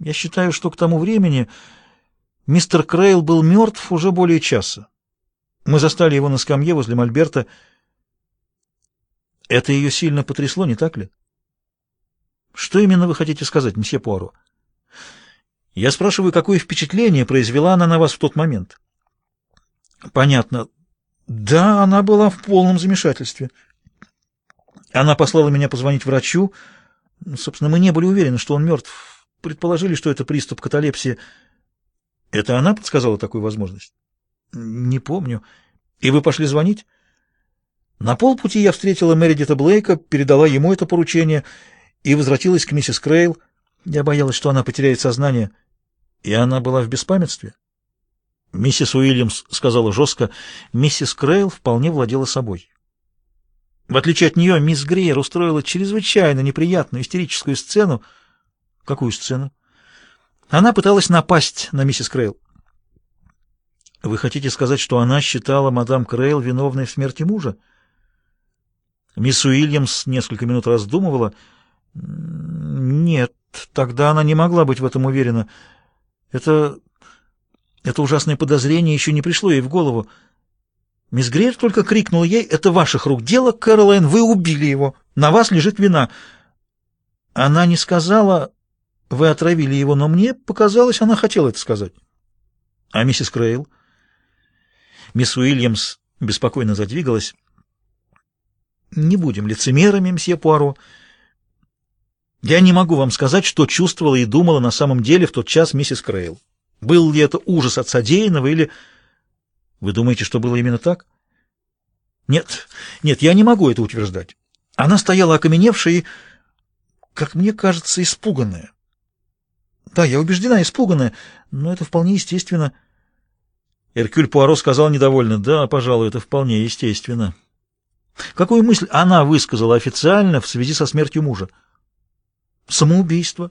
Я считаю, что к тому времени мистер Крейл был мертв уже более часа. Мы застали его на скамье возле Мольберта. Это ее сильно потрясло, не так ли? Что именно вы хотите сказать, месье Пуаро? Я спрашиваю, какое впечатление произвела она на вас в тот момент? Понятно. Да, она была в полном замешательстве. Она послала меня позвонить врачу. Собственно, мы не были уверены, что он мертв. Предположили, что это приступ каталепсии. Это она подсказала такую возможность? Не помню. И вы пошли звонить? На полпути я встретила Мередита Блейка, передала ему это поручение и возвратилась к миссис Крейл. Я боялась, что она потеряет сознание. И она была в беспамятстве? Миссис Уильямс сказала жестко, миссис Крейл вполне владела собой. В отличие от нее, мисс Грейер устроила чрезвычайно неприятную истерическую сцену. Какую сцену? Она пыталась напасть на миссис Крейл. Вы хотите сказать, что она считала мадам Крейл виновной в смерти мужа? Мисс Уильямс несколько минут раздумывала. Нет, тогда она не могла быть в этом уверена. Это... это ужасное подозрение еще не пришло ей в голову. Мисс Грейр только крикнула ей, «Это ваших рук дело, Кэролайн, вы убили его, на вас лежит вина». Она не сказала, «Вы отравили его», но мне показалось, она хотела это сказать. А миссис Крейл? Мисс Уильямс беспокойно задвигалась. «Не будем лицемерами, мсье Пуаро». Я не могу вам сказать, что чувствовала и думала на самом деле в тот час миссис Крейл. Был ли это ужас от содеянного или... Вы думаете, что было именно так? Нет, нет, я не могу это утверждать. Она стояла окаменевшая и, как мне кажется, испуганная. Да, я убеждена, испуганная, но это вполне естественно. Эркюль Пуаро сказал недовольно, да, пожалуй, это вполне естественно. Какую мысль она высказала официально в связи со смертью мужа? Самоубийство.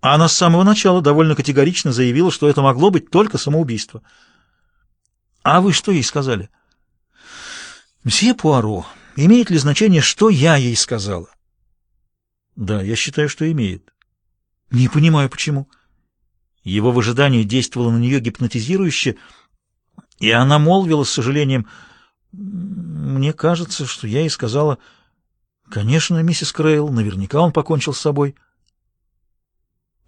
А она с самого начала довольно категорично заявила, что это могло быть только самоубийство. А вы что ей сказали? Мсье Пуаро, имеет ли значение, что я ей сказала? Да, я считаю, что имеет. Не понимаю, почему. Его выжидание действовало на нее гипнотизирующе, и она молвила с сожалением, «Мне кажется, что я ей сказала...» Конечно, миссис Крейл, наверняка он покончил с собой.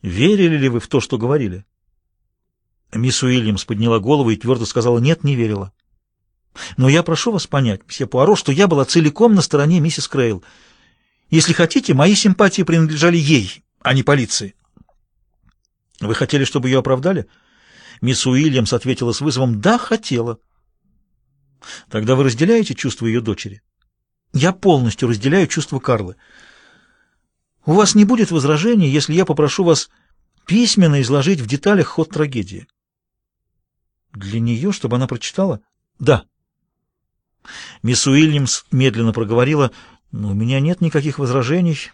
Верили ли вы в то, что говорили? Мисс Уильямс подняла голову и твердо сказала «нет, не верила». Но я прошу вас понять, мсье Пуаро, что я была целиком на стороне миссис Крейл. Если хотите, мои симпатии принадлежали ей, а не полиции. Вы хотели, чтобы ее оправдали? Мисс Уильямс ответила с вызовом «да, хотела». Тогда вы разделяете чувства ее дочери? Я полностью разделяю чувства Карлы. У вас не будет возражений, если я попрошу вас письменно изложить в деталях ход трагедии. Для нее, чтобы она прочитала? Да. Мисс Уильямс медленно проговорила, у меня нет никаких возражений.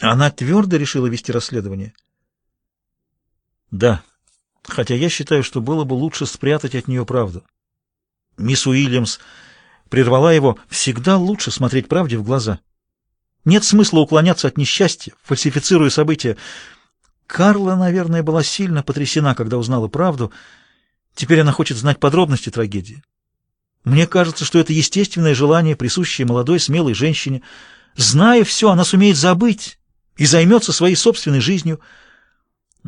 Она твердо решила вести расследование. Да, хотя я считаю, что было бы лучше спрятать от нее правду. Мисс Уильямс прервала его, всегда лучше смотреть правде в глаза. Нет смысла уклоняться от несчастья, фальсифицируя события. Карла, наверное, была сильно потрясена, когда узнала правду. Теперь она хочет знать подробности трагедии. Мне кажется, что это естественное желание, присущее молодой, смелой женщине. Зная все, она сумеет забыть и займется своей собственной жизнью.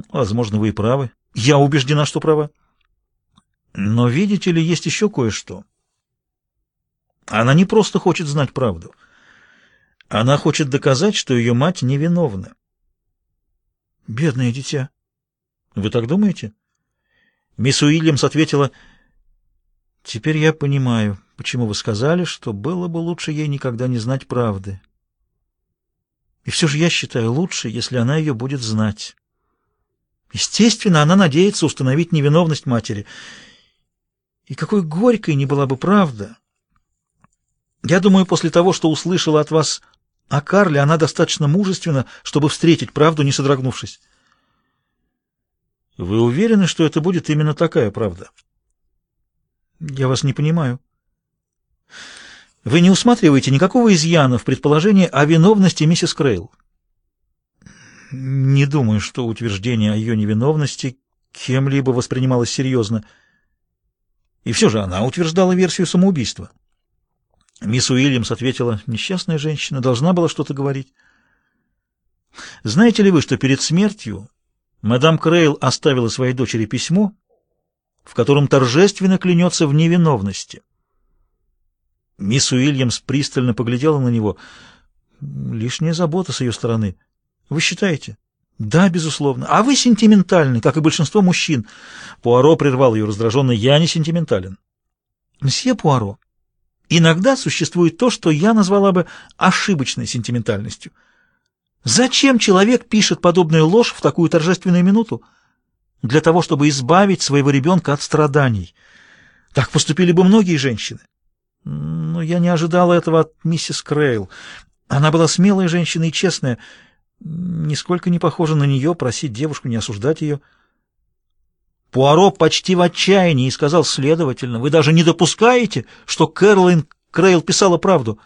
Возможно, вы и правы. Я убеждена, что права. Но видите ли, есть еще кое-что. Она не просто хочет знать правду. Она хочет доказать, что ее мать невиновна. Бедное дитя. Вы так думаете? Мисс Уильямс ответила, «Теперь я понимаю, почему вы сказали, что было бы лучше ей никогда не знать правды. И все же я считаю лучше, если она ее будет знать. Естественно, она надеется установить невиновность матери. И какой горькой не была бы правда, я думаю, после того, что услышала от вас о Карле, она достаточно мужественна, чтобы встретить правду, не содрогнувшись. Вы уверены, что это будет именно такая правда? Я вас не понимаю. Вы не усматриваете никакого изъяна в предположении о виновности миссис Крейл? Не думаю, что утверждение о ее невиновности кем-либо воспринималось серьезно. И все же она утверждала версию самоубийства. Мисс Уильямс ответила, несчастная женщина должна была что-то говорить. Знаете ли вы, что перед смертью мадам Крейл оставила своей дочери письмо, в котором торжественно клянется в невиновности? Мисс Уильямс пристально поглядела на него. Лишняя забота с ее стороны. Вы считаете? Да, безусловно. А вы сентиментальны, как и большинство мужчин. Пуаро прервал ее раздраженно. Я не сентиментален. Мсье Пуаро, иногда существует то, что я назвала бы ошибочной сентиментальностью. Зачем человек пишет подобную ложь в такую торжественную минуту? Для того, чтобы избавить своего ребенка от страданий. Так поступили бы многие женщины. Но я не ожидала этого от миссис Крейл. Она была смелая женщина и честная. Нисколько не похоже на нее просить девушку не осуждать ее. Пуаро почти в отчаянии и сказал следовательно, вы даже не допускаете, что Кэролайн Крейл писала правду?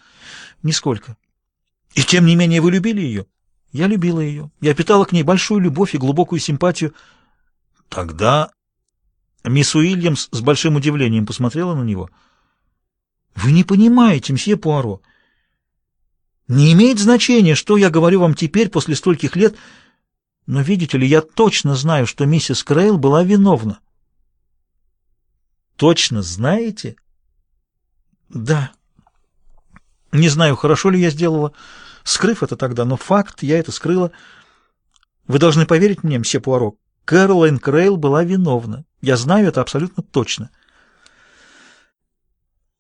Нисколько. И тем не менее вы любили ее? Я любила ее. Я питала к ней большую любовь и глубокую симпатию. Тогда мисс Уильямс с большим удивлением посмотрела на него. Вы не понимаете, мсье Пуаро. Не имеет значения, что я говорю вам теперь после стольких лет, но, видите ли, я точно знаю, что миссис Крейл была виновна. Точно знаете? Да. Не знаю, хорошо ли я сделала, скрыв это тогда, но факт, я это скрыла. Вы должны поверить мне, мсье Пуаро, Кэролайн Крейл была виновна. Я знаю это абсолютно точно.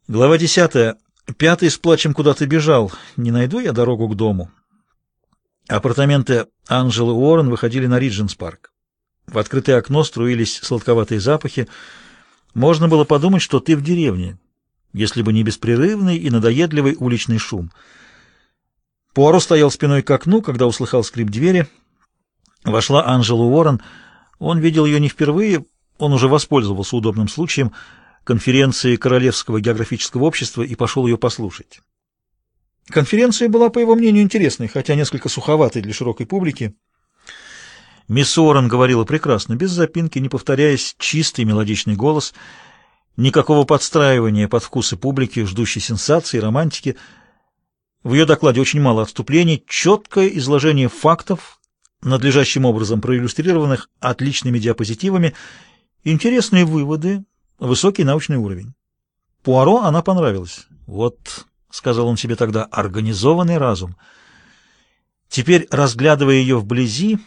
Глава десятая. Пятый с плачем куда-то бежал. Не найду я дорогу к дому. Апартаменты Анжелы Уоррен выходили на Ридженс-парк. В открытое окно струились сладковатые запахи. Можно было подумать, что ты в деревне, если бы не беспрерывный и надоедливый уличный шум. Пуаро стоял спиной к окну, когда услыхал скрип двери. Вошла Анжела Уоррен. Он видел ее не впервые, он уже воспользовался удобным случаем — конференции Королевского географического общества и пошел ее послушать. Конференция была, по его мнению, интересной, хотя несколько суховатой для широкой публики. Мисс Уоррен говорила прекрасно, без запинки, не повторяясь, чистый мелодичный голос, никакого подстраивания под вкусы публики, ждущей сенсации, романтики. В ее докладе очень мало отступлений, четкое изложение фактов, надлежащим образом проиллюстрированных отличными диапозитивами, интересные выводы, Высокий научный уровень. Пуаро она понравилась. Вот, — сказал он себе тогда, — организованный разум. Теперь, разглядывая ее вблизи,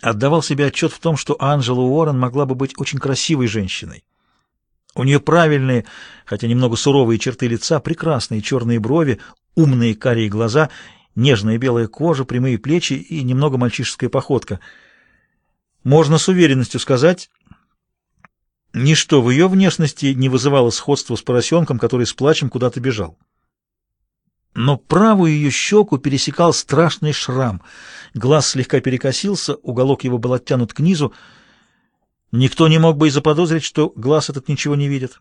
отдавал себе отчет в том, что Анжела Уоррен могла бы быть очень красивой женщиной. У нее правильные, хотя немного суровые черты лица, прекрасные черные брови, умные карие глаза, нежная белая кожа, прямые плечи и немного мальчишеская походка. Можно с уверенностью сказать, Ничто в ее внешности не вызывало сходства с поросенком, который с плачем куда-то бежал. Но правую ее щеку пересекал страшный шрам. Глаз слегка перекосился, уголок его был оттянут к низу. Никто не мог бы и заподозрить, что глаз этот ничего не видит.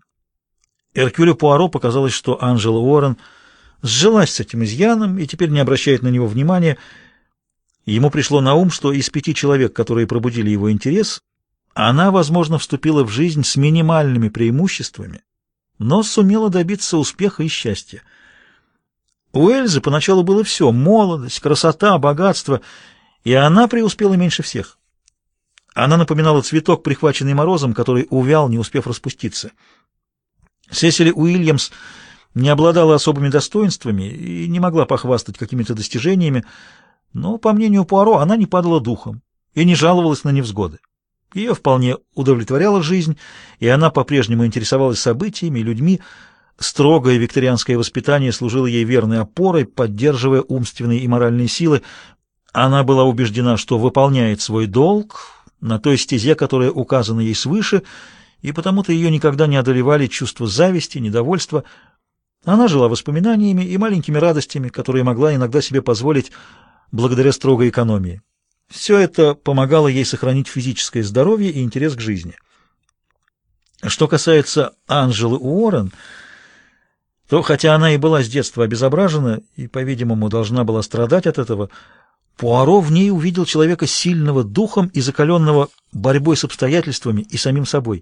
Эркюлю Пуаро показалось, что Анжела Уоррен сжилась с этим изъяном и теперь не обращает на него внимания. Ему пришло на ум, что из пяти человек, которые пробудили его интерес, она, возможно, вступила в жизнь с минимальными преимуществами, но сумела добиться успеха и счастья. У Эльзы поначалу было все — молодость, красота, богатство, и она преуспела меньше всех. Она напоминала цветок, прихваченный морозом, который увял, не успев распуститься. Сесили Уильямс не обладала особыми достоинствами и не могла похвастать какими-то достижениями, но, по мнению Пуаро, она не падала духом и не жаловалась на невзгоды. Ее вполне удовлетворяла жизнь, и она по-прежнему интересовалась событиями и людьми. Строгое викторианское воспитание служило ей верной опорой, поддерживая умственные и моральные силы. Она была убеждена, что выполняет свой долг на той стезе, которая указана ей свыше, и потому-то ее никогда не одолевали чувства зависти, недовольства. Она жила воспоминаниями и маленькими радостями, которые могла иногда себе позволить благодаря строгой экономии. Все это помогало ей сохранить физическое здоровье и интерес к жизни. Что касается Анжелы Уоррен, то хотя она и была с детства обезображена и, по-видимому, должна была страдать от этого, Пуаро в ней увидел человека сильного духом и закаленного борьбой с обстоятельствами и самим собой.